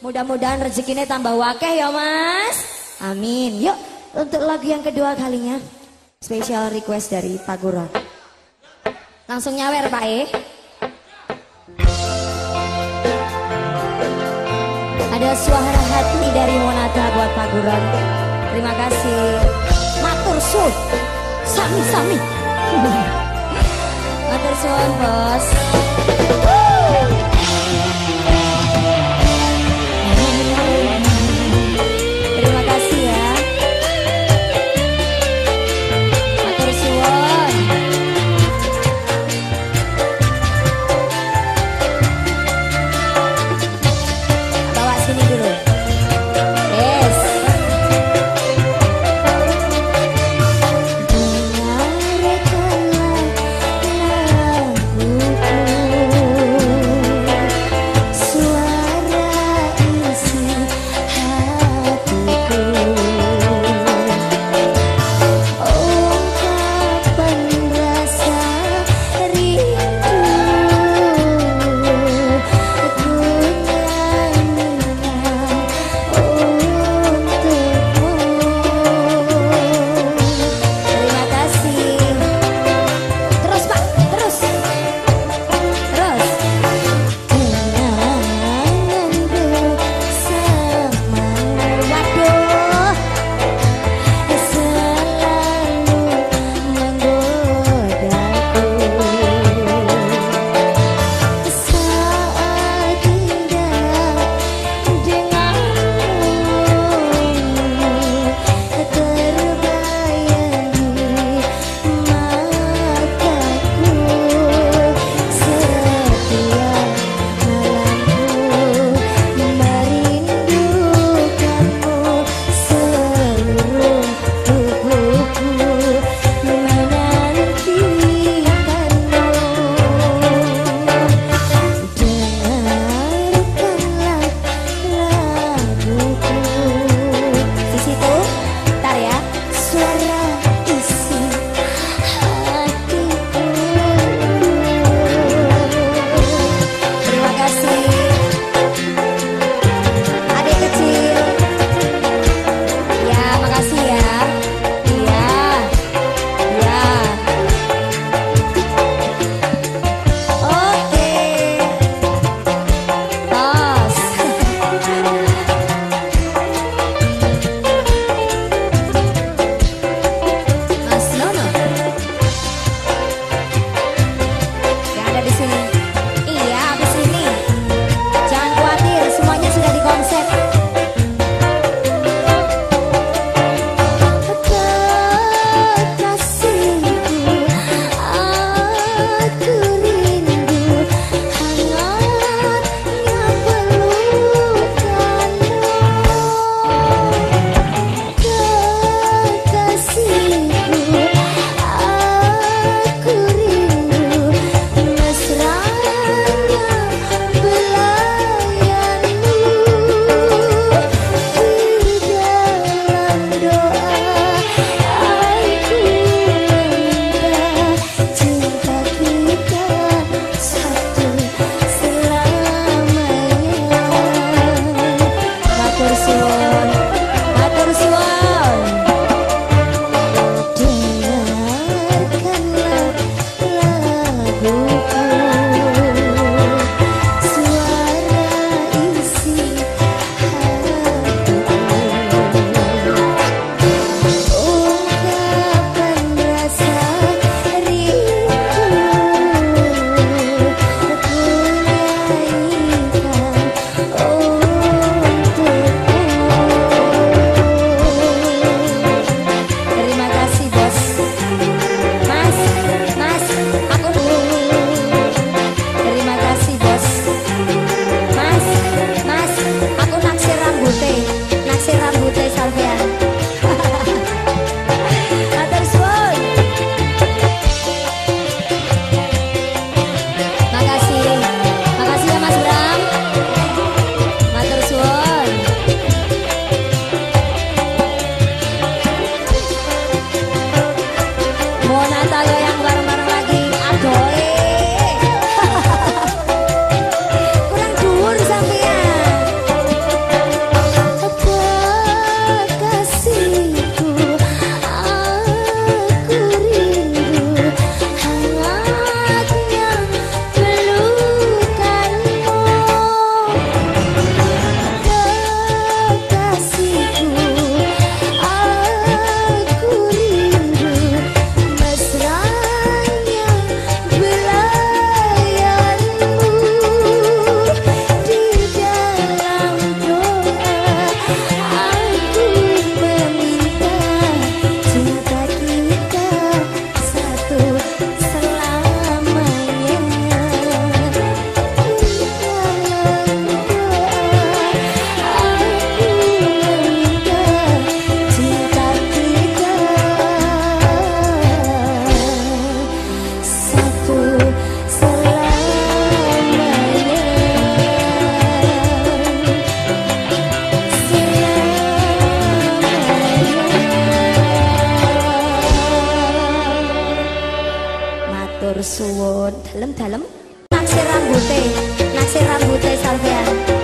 Mudah-mudahan rezekinya tambah wakeh ya mas. Amin. Yuk untuk lagu yang kedua kalinya. Special request dari Pak Guru. Langsung nyawer Pak E. Ada suara hati dari Monata buat Pak Guron. Terima kasih. Matur suwun. Sami sami. Matur suwun, Bos. Matur suwun. Dalem-dalem naksir rambute, naksir rambute sampean.